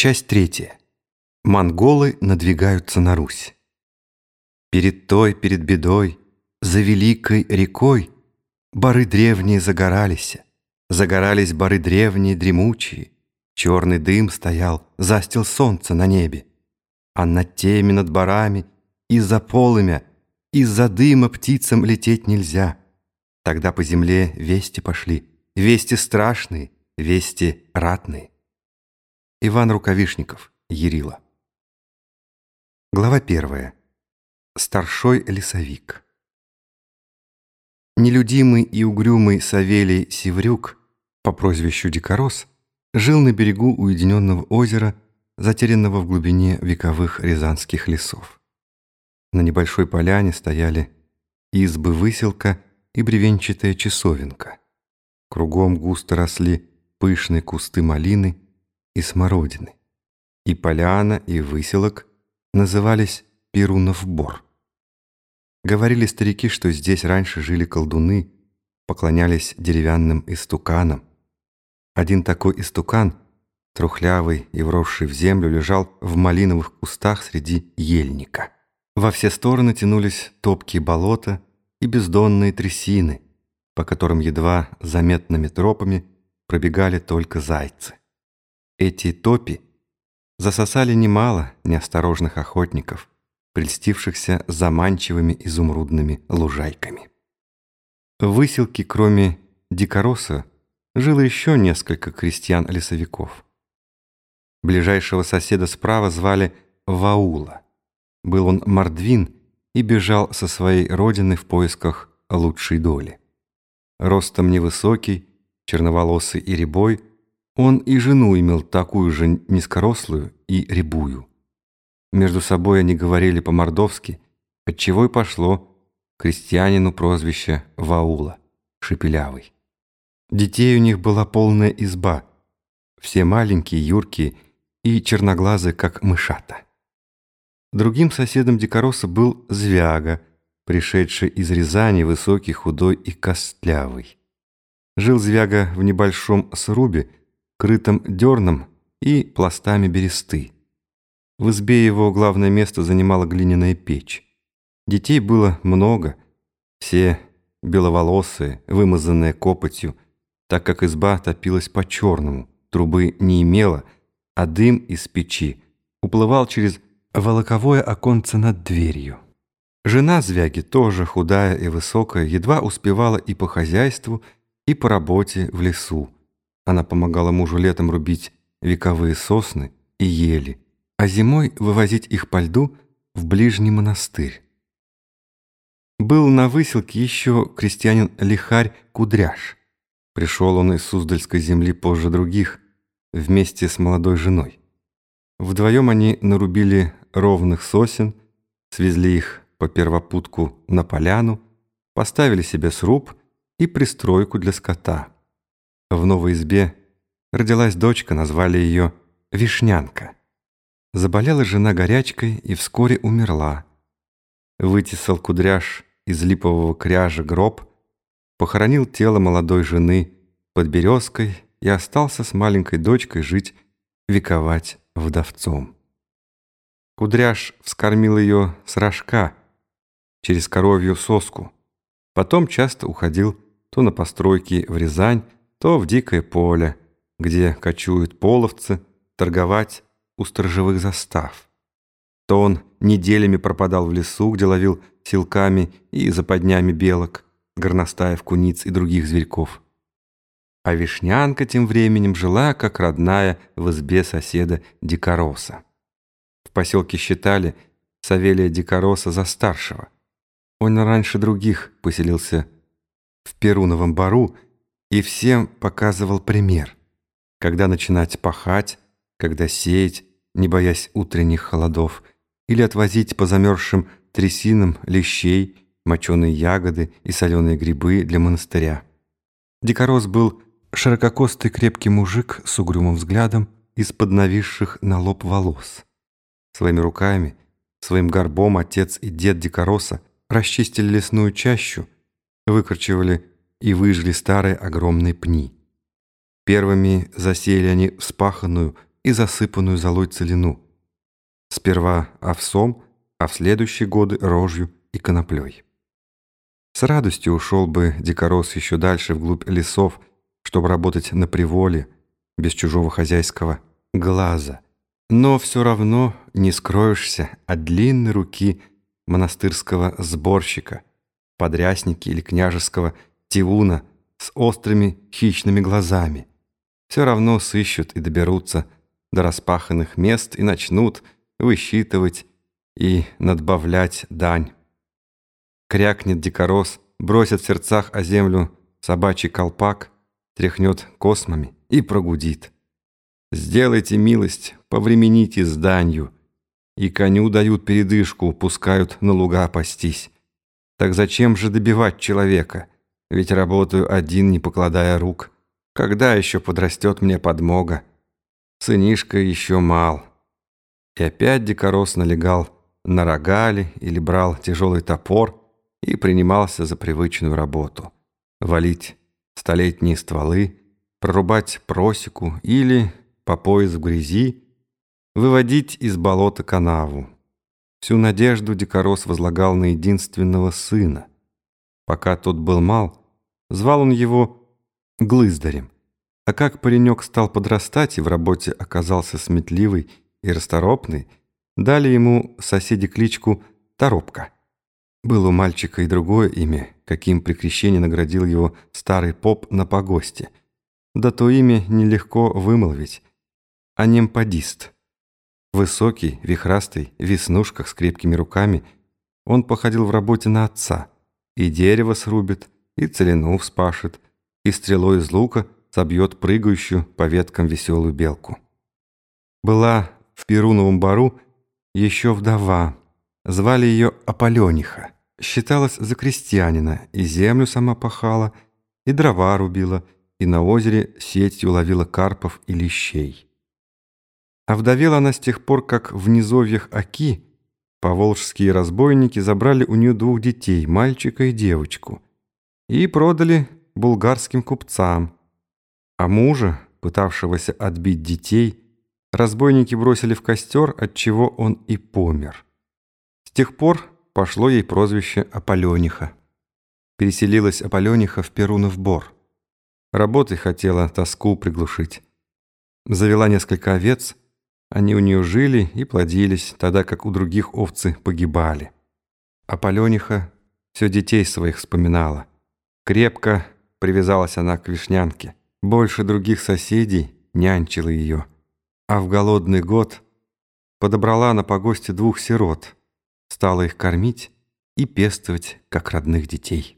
Часть третья. Монголы надвигаются на Русь. Перед той, перед бедой, за великой рекой Бары древние загорались, Загорались бары древние дремучие, Черный дым стоял, застил солнце на небе. А над теми, над барами, из-за полымя, Из-за дыма птицам лететь нельзя. Тогда по земле вести пошли, Вести страшные, вести ратные. Иван Рукавишников, Ярила. Глава первая. Старшой лесовик. Нелюдимый и угрюмый Савелий Севрюк по прозвищу Дикорос жил на берегу уединенного озера, затерянного в глубине вековых рязанских лесов. На небольшой поляне стояли избы-выселка и бревенчатая часовенка. Кругом густо росли пышные кусты малины и смородины. И поляна, и выселок назывались Перунов Бор. Говорили старики, что здесь раньше жили колдуны, поклонялись деревянным истуканам. Один такой истукан, трухлявый и вросший в землю, лежал в малиновых кустах среди ельника. Во все стороны тянулись топкие болота и бездонные трясины, по которым едва заметными тропами пробегали только зайцы. Эти топи засосали немало неосторожных охотников, прельстившихся заманчивыми изумрудными лужайками. В выселке, кроме дикороса, жило еще несколько крестьян-лесовиков. Ближайшего соседа справа звали Ваула. Был он мордвин и бежал со своей родины в поисках лучшей доли. Ростом невысокий, черноволосый и рябой, он и жену имел такую же низкорослую и рябую. Между собой они говорили по-мордовски, отчего и пошло крестьянину прозвище Ваула, Шепелявый. Детей у них была полная изба, все маленькие, юркие и черноглазые, как мышата. Другим соседом Дикороса был Звяга, пришедший из Рязани, высокий, худой и костлявый. Жил Звяга в небольшом срубе, крытом дерном и пластами бересты. В избе его главное место занимала глиняная печь. Детей было много, все беловолосые, вымазанные копотью, так как изба топилась по-черному, трубы не имела, а дым из печи уплывал через волоковое оконце над дверью. Жена Звяги, тоже худая и высокая, едва успевала и по хозяйству, и по работе в лесу. Она помогала мужу летом рубить вековые сосны и ели, а зимой вывозить их по льду в ближний монастырь. Был на выселке еще крестьянин-лихарь Кудряш. Пришел он из Суздальской земли позже других, вместе с молодой женой. Вдвоем они нарубили ровных сосен, свезли их по первопутку на поляну, поставили себе сруб и пристройку для скота. В новой избе родилась дочка, назвали ее Вишнянка. Заболела жена горячкой и вскоре умерла. Вытесал кудряш из липового кряжа гроб, похоронил тело молодой жены под березкой и остался с маленькой дочкой жить, вековать вдовцом. Кудряш вскормил ее с рожка через коровью соску. Потом часто уходил то на постройки в Рязань, то в дикое поле, где кочуют половцы, торговать у сторожевых застав. То он неделями пропадал в лесу, где ловил силками и западнями белок, горностаев, куниц и других зверьков. А Вишнянка тем временем жила, как родная, в избе соседа Дикороса. В поселке считали Савелия Дикороса за старшего. Он раньше других поселился в Перуновом бару, и всем показывал пример, когда начинать пахать, когда сеять, не боясь утренних холодов, или отвозить по замерзшим трясинам лещей, моченые ягоды и соленые грибы для монастыря. Дикорос был ширококостый крепкий мужик с угрюмым взглядом из-под нависших на лоб волос. Своими руками, своим горбом отец и дед Дикороса расчистили лесную чащу, выкорчевали и выжгли старые огромные пни. Первыми засеяли они вспаханную, и засыпанную золой целину. Сперва овсом, а в следующие годы рожью и коноплей. С радостью ушел бы дикорос еще дальше вглубь лесов, чтобы работать на приволе, без чужого хозяйского глаза. Но все равно не скроешься от длинной руки монастырского сборщика, подрясники или княжеского тивуна с острыми хищными глазами. Все равно сыщут и доберутся до распаханных мест и начнут высчитывать и надбавлять дань. Крякнет дикорос, бросит в сердцах о землю собачий колпак, тряхнет космами и прогудит. «Сделайте милость, повремените с данью». И коню дают передышку, пускают на луга пастись. Так зачем же добивать человека? Ведь работаю один, не покладая рук. Когда еще подрастет мне подмога? Сынишка еще мал. И опять дикорос налегал на рогали или брал тяжелый топор, и принимался за привычную работу — валить столетние стволы, прорубать просеку или, по пояс в грязи, выводить из болота канаву. Всю надежду Дикорос возлагал на единственного сына. Пока тот был мал, звал он его Глыздарем. А как паренек стал подрастать и в работе оказался сметливый и расторопный, дали ему соседи кличку Торопка. Было у мальчика и другое имя, каким при крещении наградил его старый поп на погосте. Да то имя нелегко вымолвить. Анемпадист. Высокий, вихрастый, в веснушках с крепкими руками, он походил в работе на отца. И дерево срубит, и целину вспашет, и стрелой из лука собьет прыгающую по веткам веселую белку. Была в Перуновом бару еще вдова, звали ее Аполениха. Считалась за крестьянина, и землю сама пахала, и дрова рубила, и на озере сетью ловила карпов и лещей. А вдовела она с тех пор, как в низовьях Оки поволжские разбойники забрали у нее двух детей, мальчика и девочку, и продали булгарским купцам. А мужа, пытавшегося отбить детей, разбойники бросили в костер, от чего он и помер. С тех пор пошло ей прозвище Аполёниха. Переселилась Аполёниха в Перунов бор. Работой хотела тоску приглушить. Завела несколько овец, они у нее жили и плодились, тогда как у других овцы погибали. Аполёниха все детей своих вспоминала. Крепко привязалась она к вишнянке. Больше других соседей нянчила ее. А в голодный год подобрала на погосте двух сирот — стала их кормить и пестовать, как родных детей.